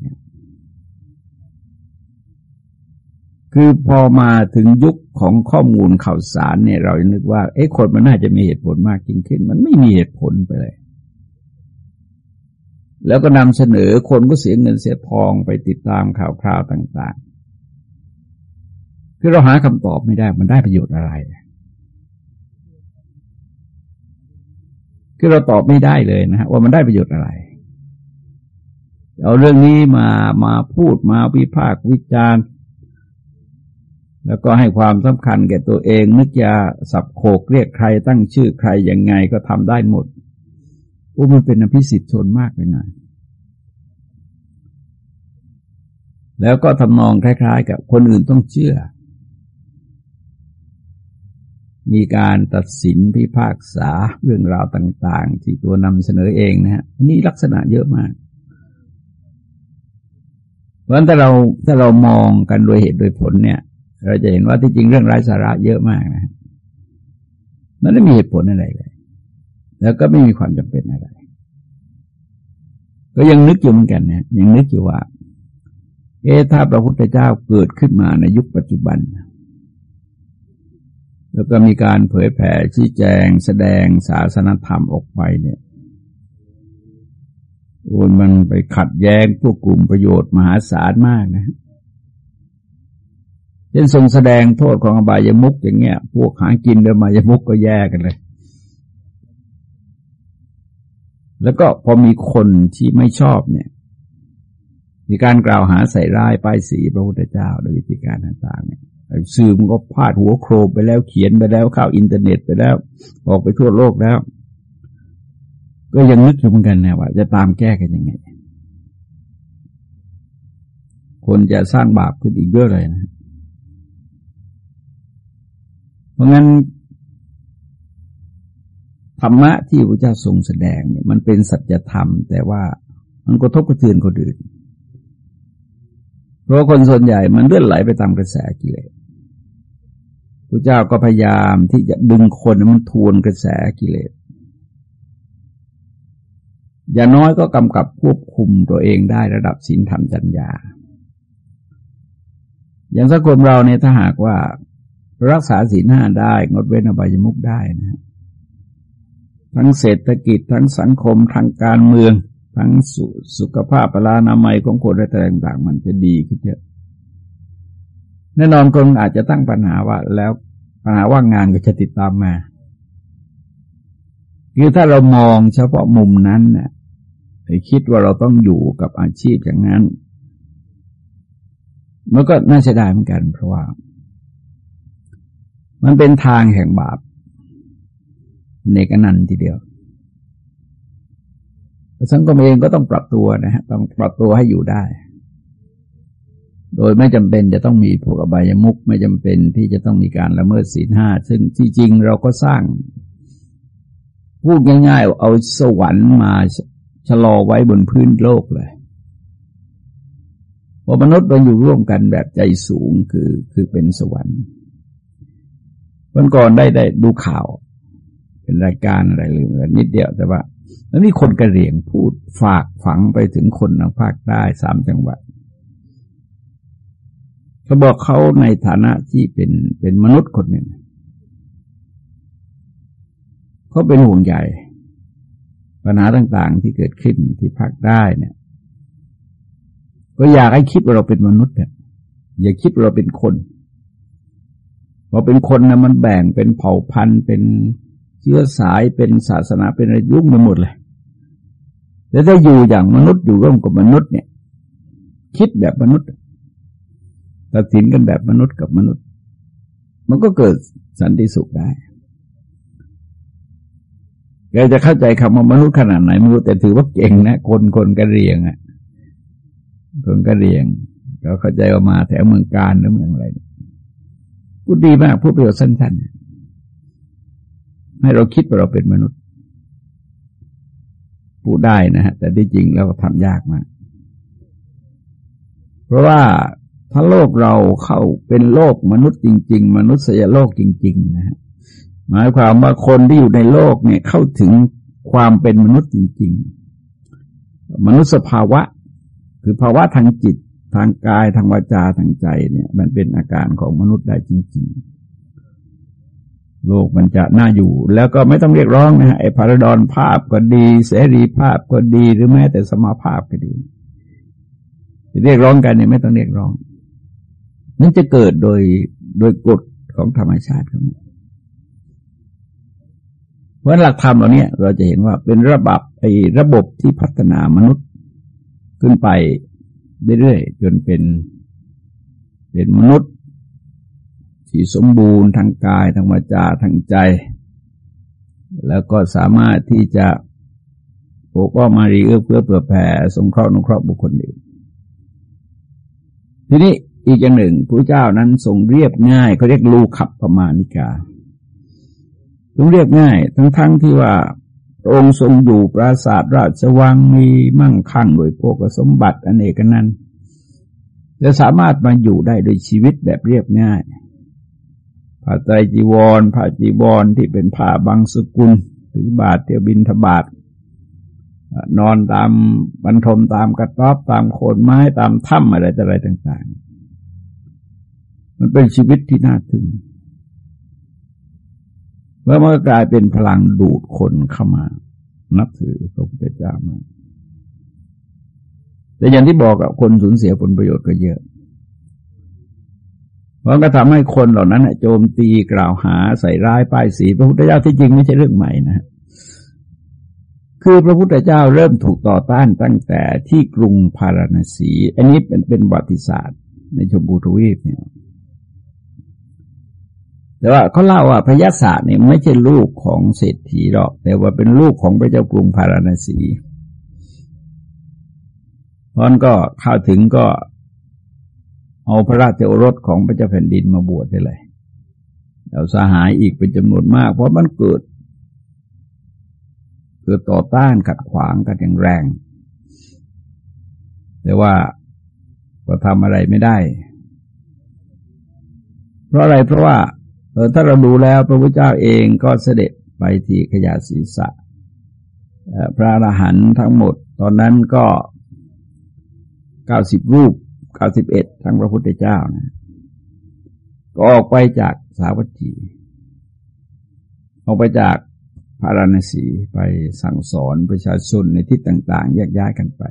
คือพอมาถึงยุคของข้อมูลข่าวสารเนี่ย เรานึกว่า เอ๊ะคนมันน่าจะมีเหตุผลมากจริงขึ้น มันไม่มีเหตุผลไปเลย แล้วก็นำเสนอคนก็เสียเงินเสียทองไปติดตามข่าวคราวต่างๆคือเราหาคำตอบไม่ได้มันได้ประโยชน์อะไรคือเราตอบไม่ได้เลยนะฮะว่ามันได้ประโยชน์อะไร เอาเรื่องนี้มามาพูดมาวิพากษ์วิจารณ์ แล้วก็ให้ความสำคัญแก่ตัวเองนึกจะสับโขกเรียกใครตั้งชื่อใครยังไงก็ทำได้หมด โอ้มันเป็นอภิสิทธิ์ชนมากไปหน่อยแล้วก็ทำนองคล้าย ๆ กับคนอื่นต้องเชื่อ มีการตัดสินพิพากษาเรื่องราวต่าง ๆ ที่ตัวนำเสนอเองนะฮะนี่ลักษณะเยอะมาก เพราะฉะนั้นถ้าเราถ้าเรามองกันโดยเหตุโดยผลเนี่ย เราจะเห็นว่าที่จริงเรื่องไร้สาระเยอะมากนะมันไม่มีเหตุผลอะไรเลย แล้วก็ไม่มีความจำเป็นอะไร ก็ยังนึกอยู่เหมือนกันนะยังนึกอยู่ว่า เอถ้าพระพุทธเจ้าเกิดขึ้นมาในยุคปัจจุบัน แล้วก็มีการเผยแผ่ชี้แจง แสดงศาสนธรรมออกไปเนี่ยโอ้มันไปขัดแย้งพวกกลุ่มประโยชน์มหาศาลมากนะเช่นทรงแสดงโทษของอบายมุกอย่างเงี้ย พวกหากินเดิมมายมุกก็แย่กันเลย แล้วก็พอมีคนที่ไม่ชอบเนี่ย มีการกล่าวหาใส่ร้ายป้ายสีพระพุทธเจ้าโดยวิธีการต่างๆเนี่ยสื่อมันก็พาดหัวโครไปแล้วเขียนไปแล้วเข้าอินเทอร์เน็ตไปแล้ว ออกไปทั่วโลกแล้ว ก็ยังนึกอยู่เหมือนกันนะว่า จะตามแก้กันยังไง คนจะสร้างบาปขึ้นอีกเยอะเลยนะ เพราะงั้น ธรรมะที่พระเจ้าทรงแสดงเนี่ยมันเป็นสัจธรรม แต่ว่ามันก็ทบกระเทือนคนอื่น เพราะคนส่วนใหญ่มันเลื่อนไหลไปตามกระแสกิเลสพระเจ้าก็พยายามที่จะดึงคนมันทวนกระแสกิเลสอย่างน้อยก็กำกับควบคุมตัวเองได้ระดับศีลธรรมจัญญา อย่างสังคมเราเนี่ยถ้าหากว่ารักษาศีลห้าได้ งดเว้นอบายมุกได้นะ ทั้งเศรษฐกิจทั้งสังคมทางการเมือง ทั้งสสุขภาพปรานามัยของคนอะไรต่างๆ มันจะดีขึ้นเยอะแน่นอนคนอาจจะตั้งปัญหาว่า แล้วปัญหาว่างงานก็จะติดตามมาคือถ้าเรามองเฉพาะมุมนั้นเนี่ยคิดว่าเราต้องอยู่กับอาชีพอย่างนั้นมันก็น่าเสียดายเหมือนกัน เพราะว่า มันเป็นทางแห่งบาป ในกันันทีเดียวสังคมเองก็ต้องปรับตัวนะฮะต้องปรับตัวให้อยู่ได้ โดยไม่จำเป็นจะต้องมีพวกอบายมุกไม่จำเป็นที่จะต้องมีการละเมิดศีลห้าซึ่งที่จริงเราก็สร้าง พูดง่ายๆเอาสวรรค์มาชะลอไว้บนพื้นโลกเลยพอมนุษย์เราอยู่ร่วมกันแบบใจสูงคือคือเป็นสวรรค์วันก่อนได้ได้ดูข่าว เป็นรายการอะไรหรือนิดเดียวแต่ว่าแล้วมีคนกระเหรี่ยงพูดฝากฝังไปถึงคนทางภาคใต้สามจังหวัดเขาบอกเขาในฐานะที่เป็นเป็นมนุษย์คนหนึ่งเขาเป็นห่วงใหญ่ปัญหาต่าง ๆ ที่เกิดขึ้นที่ภาคใต้เนี่ย ก็อยากให้คิดว่าเราเป็นมนุษย์เนี่ยอย่าคิดว่าเราเป็นคนพอเป็นคนนะมันแบ่งเป็นเผ่าพันธุ์เป็น เชื้อสายเป็นศาสนาเป็นอะยุ่งไปหมดเลยแต่ถ้าอยู่อย่างมนุษย์อยู่ร่วมกับมนุษย์เนี่ย คิดแบบมนุษย์ ตัดสินกันแบบมนุษย์กับมนุษย์ มันก็เกิดสันติสุขได้แกจะเข้าใจคำว่ามนุษย์ขนาดไหนไม่รู้แต่ถือว่าเก่งนะคนคนกระเรียงอะคนกระเรียงเขาเข้าใจออกมาแถวเมืองการหรือเมืองอะไรพูดดีมากพูดประโยชน์สั้นๆ ให้เราคิดว่าเราเป็นมนุษย์ พูดได้นะฮะแต่ที่จริงแล้วทำยากมาก เพราะว่าถ้าโลกเราเข้าเป็นโลกมนุษย์จริง ๆ มนุษยโลกจริง ๆ นะฮะหมายความว่าคนที่อยู่ในโลกเนี่ยเข้าถึงความเป็นมนุษย์จริง ๆ มนุษยภาวะ คือภาวะทางจิตทางกายทางวาจาทางใจเนี่ย มันเป็นอาการของมนุษย์ได้จริง ๆ โลกมันจะน่าอยู่ แล้วก็ไม่ต้องเรียกร้องนะฮะไอ้พาราดอนภาพก็ดี เสรีภาพก็ดีหรือแม้แต่สมาภาพก็ดี เรียกร้องกันเนี่ยไม่ต้องเรียกร้องนั่นจะเกิดโดยโดยกฎของธรรมชาติของมันเพราะหลักธรรมเหล่านี้เราจะเห็นว่าเป็นระบบไอ้ระบบที่พัฒนามนุษย์ขึ้นไปเรื่อยๆจนเป็น เป็นมนุษย์ ที่สมบูรณ์ทางกายทางวาจาทางใจ แล้วก็สามารถที่จะปกป้องมารีเอื้อเพื่อเผื่อแผ่สงเคราะห์นุเคราะห์บุคคลอื่นทีนี้อีกอย่างหนึ่งพระเจ้านั้นทรงเรียบง่ายเขาเรียกลูขับประมาณิกาทรงเรียบง่าย ทั้งๆทที่ว่าองค์ทรงอยู่ปราสาทราชวังมีมั่งคั่งโดยโภกสมบัติอเนกนั้นจะสามารถมาอยู่ได้โดยชีวิตแบบเรียบง่าย ผ้าไตรจีวรผ้าจีวรที่เป็นผ้าบางสกุลถือบาทเที่ยวบินทบาทนอนตามบรรทมตามกระต๊อบตามโคนไม้ตามถ้ำอะไรต่อะไรต่าง ๆ มันเป็นชีวิตที่น่าถึงเมื่อมันกลายเป็นพลังดูดคนเข้ามา นับถือพระพุทธเจ้ามาแต่อย่างที่บอกกับคนสูญเสียผลประโยชน์ก็เยอะ เพราะก็ทำให้คนเหล่านั้นโจมตีกล่าวหาใส่ร้ายป้ายสีพระพุทธเจ้าที่จริงไม่ใช่เรื่องใหม่นะคือพระพุทธเจ้าเริ่มถูกต่อต้านตั้งแต่ที่กรุงพาราณสี อันนี้เป็นเป็นวัติศาสตร์ ในชมพูทวีปเนี่ยแต่ว่าเขาเล่าว่าพระยาศาสตร์เนี่ยไม่ใช่ลูกของเศรษฐีหรอก แต่ว่าเป็นลูกของพระเจ้ากรุงพาราณสีเพราะนั้นก็เข้าถึงก็ เอาพระราชโอรสของพระเจ้าแผ่นดินมาบวชได้เลยแล้วสหายอีกเป็นจำนวนมาก เพราะมันเกิดเกิดต่อต้านขัดขวางกันอย่างแรง แต่ว่าก็ทำอะไรไม่ได้ เพราะอะไรเพราะว่าเออถ้าเราดูแล้วพระพุทธเจ้าเองก็เสด็จไปที่ขยะศีรษะพระอรหันต์ทั้งหมด ตอนนั้นก็เก้าสิบรูป เก้าสิบเอ็ดทั้งพระพุทธเจ้านะก็ออกไปจากสาวัตถีออกไปจากพาราณสีไปสั่งสอนประชาชนในทิศต่าง ๆ แยกย้ายกันไป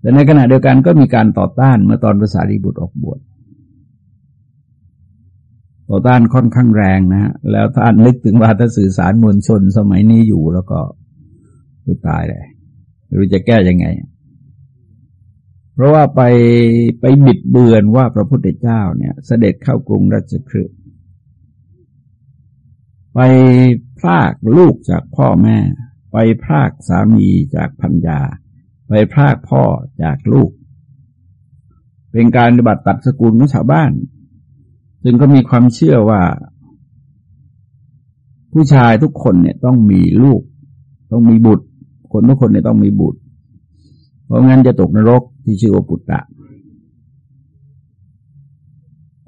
แต่ในขณะเดียวกันก็มีการต่อต้านเมื่อตอนภาษารีบุตรออกบวช ต่อต้านค่อนข้างแรงนะฮะ แล้วท่านนึกถึงว่าถ้าสื่อสารมวลชนสมัยนี้อยู่แล้วก็คือตายเลยไม่รู้จะแก้ยังไง เพราะว่าไปไปบิดเบือนว่าพระพุทธเจ้าเนี่ยเสด็จเข้ากรุงราชคฤห์ไปพรากลูกจากพ่อแม่ ไปพรากสามีจากพัญญา ไปพรากพ่อจากลูก เป็นการปฏิบัติตัดสกุลของชาวบ้าน ซึ่งก็มีความเชื่อว่า ผู้ชายทุกคนเนี่ยต้องมีลูก ต้องมีบุตร คนทุกคนเนี่ยต้องมีบุตร ราะงั้นจะตกนรกที่ชื่อว่าปุตตะ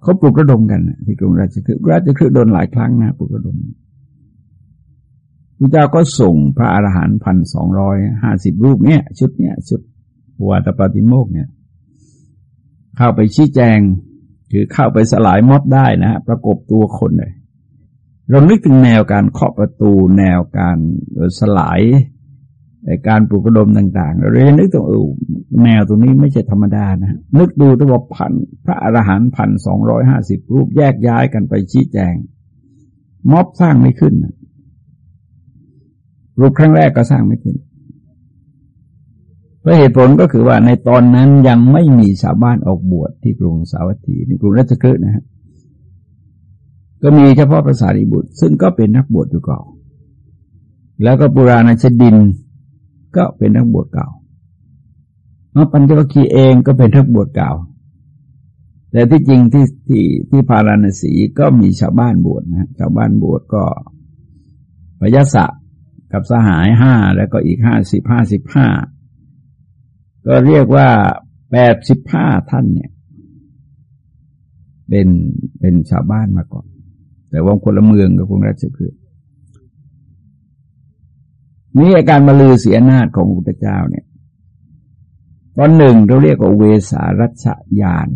เขาปลุกระดมกันที่กรุงราชคฤห์ราชคฤห์โดนหลายครั้งนะปลุกระดมพระเจ้าก็ส่งพระอรหันต์พันสองร้อยห้าสิบรูปเนี่ย ชุดเนี่ยชุดวัตปฏิโมกเนี่ย เข้าไปชี้แจงคือเข้าไปสลายม็อบได้นะฮะประกบตัวคนเลยเรานึกถึงแนวการเคาะประตูแนวการสลาย การปลุกระดมต่างๆ เราเรียนนึกถึงเออแนวตรงนี้ไม่ใช่ธรรมดานะ นึกดูตัวพันพระอรหันต์พันสองร้อยห้าสิบรูปแยกย้ายกันไปชี้แจง ม็อบสร้างไม่ขึ้น รูปครั้งแรกก็สร้างไม่ขึ้นเพราะเหตุผลก็คือว่าในตอนนั้นยังไม่มีชาวบ้านออกบวชที่กรุงสาวัตถีในกรุงราชคฤห์นะฮะก็มีเฉพาะภาษาริบุตร ซึ่งก็เป็นนักบวชอยู่ก่อนแล้วก็ปุราณชดิน ก็เป็นนักบวชเก่ามาปัญจวัคคีย์เองก็เป็นนักบวชเก่า แต่ที่จริงที่ที่ที่พาราณสีก็มีชาวบ้านบวชนะชาวบ้านบวชก็พยศะกับสหายห้าแล้วก็อีกห้าสิบห้าสิบห้าก็เรียกว่าแปดสิบห้าท่านเนี่ย เป็นเป็นชาวบ้านมาก่อน แต่ว่าคนละเมืองกับกรุงราชคฤห์ นี่อาการมาลือเสียนาฏของพระพุทธเจ้าเนี่ย ตอนหนึ่งเราเรียกว่าเวสารัชยาน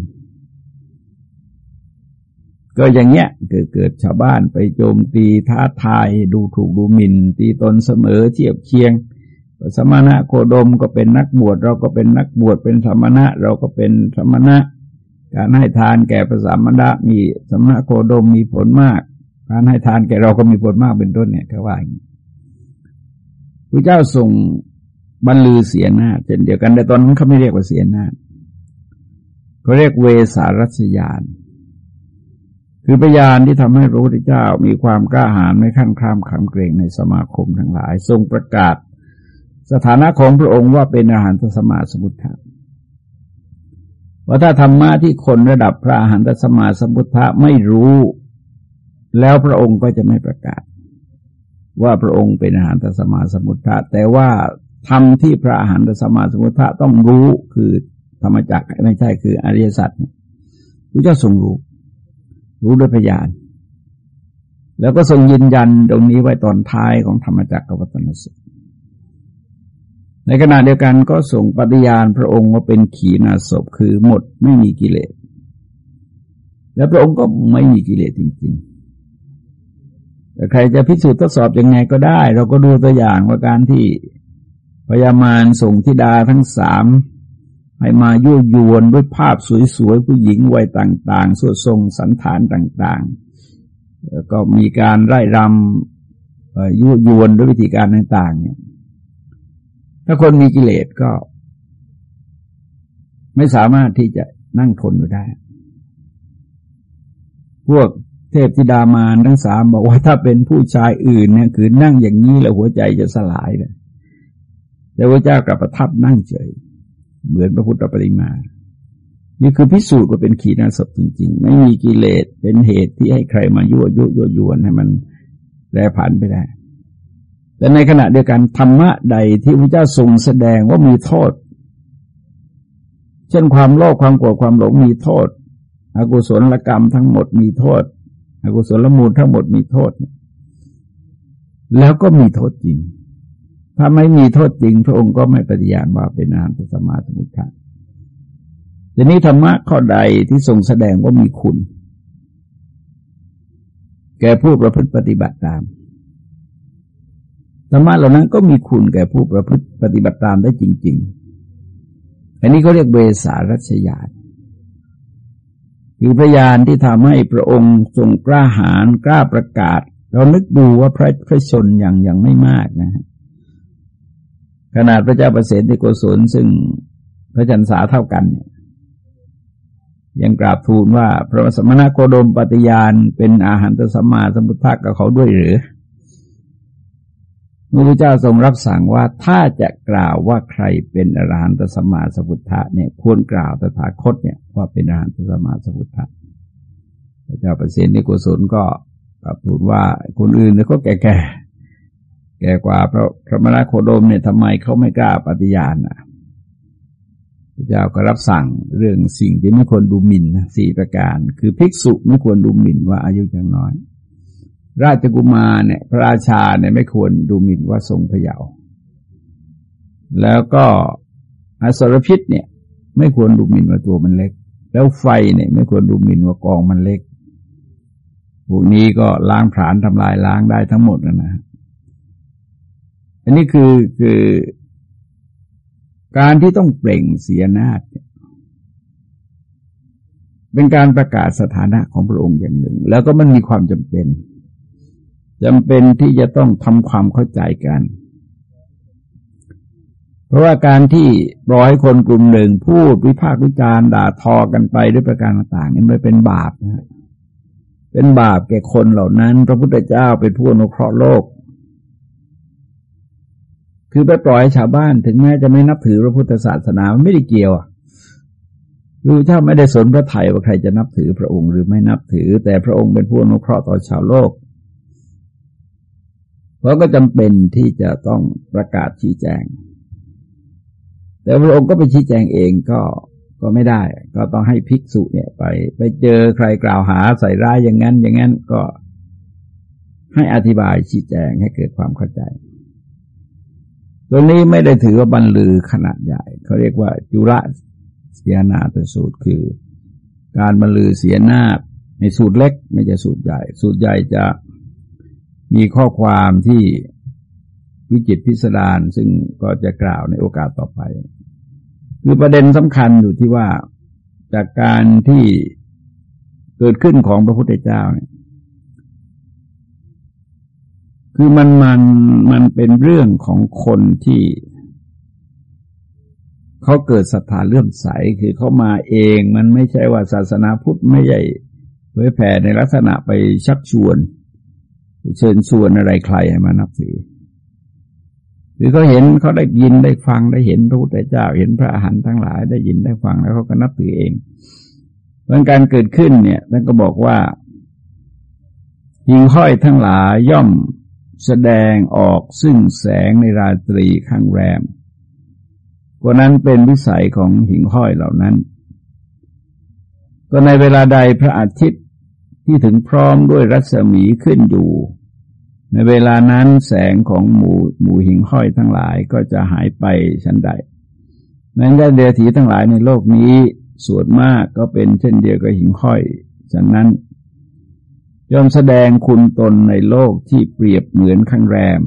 ก็อย่างเงี้ยเกิดเกิดชาวบ้านไปโจมตีท้าทายดูถูกดูหมิ่น ตีตนเสมอเทียบเคียง สมณะโคดมก็เป็นนักบวชเราก็เป็นนักบวชเป็นสมณะ เราก็เป็นสมณะ การให้ทานแก่พระสามณะมีสมณะโคดมมีผลมาก การให้ทานแก่เราก็มีผลมากเป็นต้นเนี่ยก็ว่าอย่างนี้ พระเจ้าส่งบรรลือเสียนาเช่นเดียวกันแต่ตอนนั้นเขาไม่เรียกว่าเสียนาเขาเรียกเวสารัชยาน คือพยานที่ทำให้พระพุทธเจ้ามีความกล้าหาญไม่ขั้นข้ามขำเกรงในสมาคมทั้งหลาย ทรงประกาศ สถานะของพระองค์ว่าเป็นอาหารตสมาสมุทธะว่าถ้าธรรมะที่คนระดับพระอาหารตสมาสมุทธะไม่รู้ แล้วพระองค์ก็จะไม่ประกาศ ว่าพระองค์เป็นอาหารตสมาสมุทธะแต่ว่าทำที่พระอาหารตสมาสมุทธะต้องรู้คือธรรมจักไม่ใช่คืออริยสัจเนี่ยพระเจ้าทรงรู้ รู้ด้วยพยาน แล้วก็ทรงยืนยันตรงนี้ไว้ตอนท้ายของธรรมจักรกับวัตนสุในขณะเดียวกันก็ส่งปฏิญาณพระองค์ว่าเป็นขีณาศพคือหมดไม่มีกิเลส แล้วพระองค์ก็ไม่มีกิเลสจริง ๆ แต่ใครจะพิสูจน์ทดสอบยังไงก็ได้ เราก็ดูตัวอย่างว่าการที่พญามารส่งธิดาทั้งสามให้มายั่วยวนด้วยภาพสวยๆ ผู้หญิงวัยต่างๆ สวดทรงสันฐานต่างๆ ก็มีการไล่รำยั่วยวนด้วยวิธีการต่างๆ เนี่ย ถ้าคนมีกิเลสก็ ไม่สามารถที่จะนั่งทนอยู่ได้ พวก เทพธิดามารทั้งสามบอกว่าถ้าเป็นผู้ชายอื่นเนี่ยคือนั่งอย่างนี้แล้วหัวใจจะสลายเลยแต่พระเจ้ากลับประทับนั่งเฉย เหมือนพระพุทธปฏิมา นี่คือพิสูจน์ว่าเป็นขีณาสพจริง ๆ ไม่มีกิเลสเป็นเหตุที่ให้ใครมายั่วยุยั่วยวนให้มันแปรผันไปได้แต่ในขณะเดียวกันธรรมะใดที่พระเจ้าทรงแสดงว่ามีโทษ เช่นความโลภความโกรธความหลงมีโทษ อกุศลกรรมทั้งหมดมีโทษ กุศลมูลทั้งหมดมีโทษ แล้วก็มีโทษจริง ถ้าไม่มีโทษจริง พระองค์ก็ไม่ปฏิญาณว่าเป็นนามสมาสมุทธะทีนี้ธรรมะข้อใดที่ทรงแสดงว่ามีคุณ แก่ผู้ประพฤติปฏิบัติตาม ธรรมะเหล่านั้นก็มีคุณแก่ผู้ประพฤติปฏิบัติตามได้จริง ๆ อันนี้เขาเรียกเบสารัชยาน คือพระยานที่ทำให้พระองค์ทรงกล้าหาญกล้าประกาศ เรานึกดูว่าพระพระชนอย่างอย่างไม่มากนะขนาดพระเจ้าประเสริฐที่โกศลซึ่งพระจันทราเท่ากันเนี่ยยังกราบทูลว่า พระสมณโคดมปฏิญาณเป็นอาหารตสัมมาสมุทธะกับเขาด้วยหรือ พระพุทธเจ้าทรงรับสั่งว่าถ้าจะกล่าวว่าใครเป็นอรหันตสมมาสพุทธะเนี่ยควรกล่าวตถาคตเนี่ยว่าเป็นอรหันตสมมาสพุทธะพระเจ้าประสิทธิโกศลก็กลับทูลว่าคนอื่นเนี่ยเขาแก่แก่แก่กว่าพระพระมณโคดมเนี่ยทำไมเขาไม่กล้าปฏิญาณอะพระเจ้าก็รับสั่งเรื่องสิ่งที่ไม่ควรดูหมิ่นนะสี่ประการ คือภิกษุไม่ควรดูหมิ่นว่าอายุยังน้อย ราชกุมารเนี่ย พระราชาเนี่ยไม่ควรดูหมิ่นว่าทรงพยาวแล้วก็อสรพิษเนี่ย ไม่ควรดูหมิ่นว่าตัวมันเล็ก แล้วไฟเนี่ย ไม่ควรดูหมิ่นว่ากองมันเล็กพวกนี้ก็ล้างผลาญทำลายล้างได้ทั้งหมดนะนะอันนี้คือคือการที่ต้องเปล่งเสียนาฏเป็นการประกาศสถานะของพระองค์อย่างหนึ่ง แล้วก็มันมีความจำเป็น จำเป็นที่จะต้องทำความเข้าใจกัน เพราะว่าการที่รอให้คนกลุ่มหนึ่งพูดวิพากษ์วิจารณ์ด่าทอกันไปด้วยประการต่างๆนี่มันเป็นบาปนะเป็นบาปแก่คนเหล่านั้น พระพุทธเจ้าเป็นผู้อนุเคราะห์โลก คือไปปล่อยชาวบ้านถึงแม้จะไม่นับถือพระพุทธศาสนาไม่ได้เกี่ยวคือถ้าไม่ได้สนพระไถ่ว่าใครจะนับถือพระองค์หรือไม่นับถือ แต่พระองค์เป็นผู้อนุเคราะห์ต่อชาวโลก เพราะก็จำเป็นที่จะต้องประกาศชี้แจง แต่พระองค์ก็ไปชี้แจงเองก็ก็ไม่ได้ ก็ต้องให้ภิกษุเนี่ยไป ไปเจอใครกล่าวหาใส่ร้ายอย่างนั้น อย่างนั้นก็ให้อธิบายชี้แจงให้เกิดความเข้าใจตัวนี้ไม่ได้ถือว่าบรรลือขนาดใหญ่ เขาเรียกว่า จุระเสียนาตสูตรคือ การบรรลือเสียนาในสูตรเล็ก ไม่ใช่สูตรใหญ่ สูตรใหญ่จะ มีข้อความที่วิจิตพิสดารซึ่งก็จะกล่าวในโอกาสต่อไป คือประเด็นสำคัญอยู่ที่ว่าจากการที่เกิดขึ้นของพระพุทธเจ้าเนี่ยคือมันมันมันเป็นเรื่องของคนที่ เขาเกิดศรัทธาเลื่อมใสคือเขามาเองมันไม่ใช่ว่าศาสนาพุทธไม่ใหญ่เผยแผ่ในลักษณะไปชักชวน เชิญชวนอะไรใครให้มานับถือหรือเขาเห็นเขาได้ยินได้ฟังได้เห็นพระพุทธเจ้า เห็นพระอาหารทั้งหลายได้ยินได้ฟังแล้วเขาก็นับถือเองเรื่องการเกิดขึ้นเนี่ยท่านก็บอกว่าหิ่งห้อยทั้งหลายย่อมแสดงออกซึ่งแสงในราตรีข้างแรมกว่านั้นเป็นวิสัยของหิ่งห้อยเหล่านั้น ก็ในเวลาใดพระอาทิตย์ที่ถึงพร้อมด้วยรัศมีขึ้นอยู่ ในเวลานั้นแสงของหมู่หมู่หิ่งห้อยทั้งหลายก็จะหายไปชั้นใดแม้แต่เดรัจฉีทั้งหลายในโลกนี้ส่วนมากก็เป็นเช่นเดียวกับหิ่งห้อยฉะนั้นยอมแสดงคุณตนในโลกที่เปรียบเหมือนข้างแรม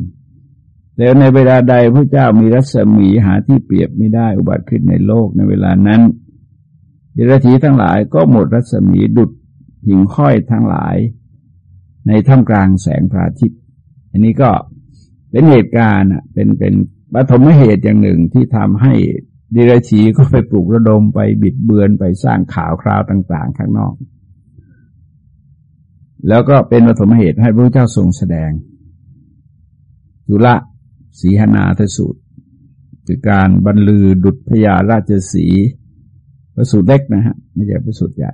แต่ในเวลาใดพระเจ้ามีรัศมีหาที่เปรียบไม่ได้อุบัติขึ้นในโลกในเวลานั้นเดรัจฉีทั้งหลายก็หมดรัศมีดุดหิ่งห้อยทั้งหลาย ในท่ามกลางแสงพระอาทิตย์ อันนี้ก็เป็นเหตุการณ์เป็นเป็นปฐมเหตุอย่างหนึ่งที่ทำให้ดิรชีก็ไปปลุกระดมไปบิดเบือนไปสร้างข่าวคราวต่าง ๆ ข้างนอก แล้วก็เป็นปฐมเหตุให้พระเจ้าทรงแสดงจุละสีหนาทสูตรคือการบรรลือดุจพญาราชสีประสูตรเล็กนะฮะไม่ใช่ประสูตรใหญ่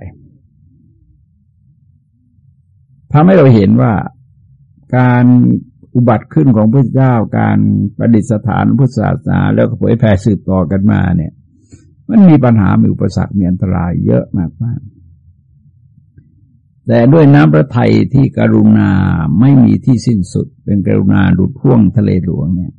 ทำให้เราเห็นว่าการ อุบัติขึ้นของพระเจ้าการประดิษฐานพุทธศาสนาแล้วก็เผยแผ่สืบต่อกันมาเนี่ย มันมีปัญหามีอุปสรรคมีอันตรายเยอะมากมากแต่ด้วยน้ำพระทัยที่กรุณาไม่มีที่สิ้นสุด เป็นกรุณาหลุดพ่วงทะเลหลวงเนี่ย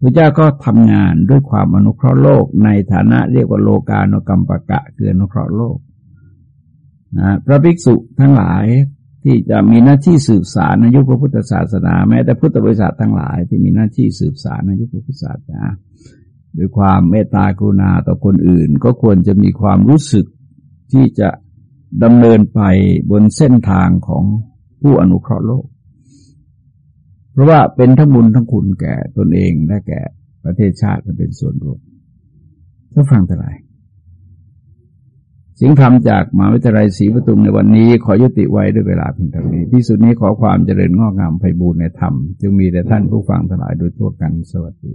พระเจ้าก็ทำงานด้วยความอนุเคราะห์โลก ในฐานะเรียกว่าโลกาโนกรรมปะกะคืออนุเคราะห์โลกนะพระภิกษุทั้งหลาย ที่จะมีหน้าที่สืบสารในยุคพระพุทธศาสนา แม้แต่พุทธบริษัททั้งหลาย ที่มีหน้าที่สืบสารในยุคพระพุทธศาสนาด้วยความเมตตากรุณาต่อคนอื่น ก็ควรจะมีความรู้สึกที่จะดำเนินไปบนเส้นทางของผู้อนุเคราะห์โลก เพราะว่าเป็นทั้งบุญทั้งคุณแก่ตนเองและแก่ประเทศชาติเป็นส่วนรวมท่านฟังแต่ไร สิ่งธรรมจากมหาวิทยาลัยศรีปทุมในวันนี้ ขอยุติไว้ด้วยเวลาเพียงเท่านี้ ที่สุดนี้ขอความเจริญงอกงามไพบูรณ์ในธรรม จึงมีแต่ท่านผู้ฟังทั้งหลายโดยทั่วกันสวัสดี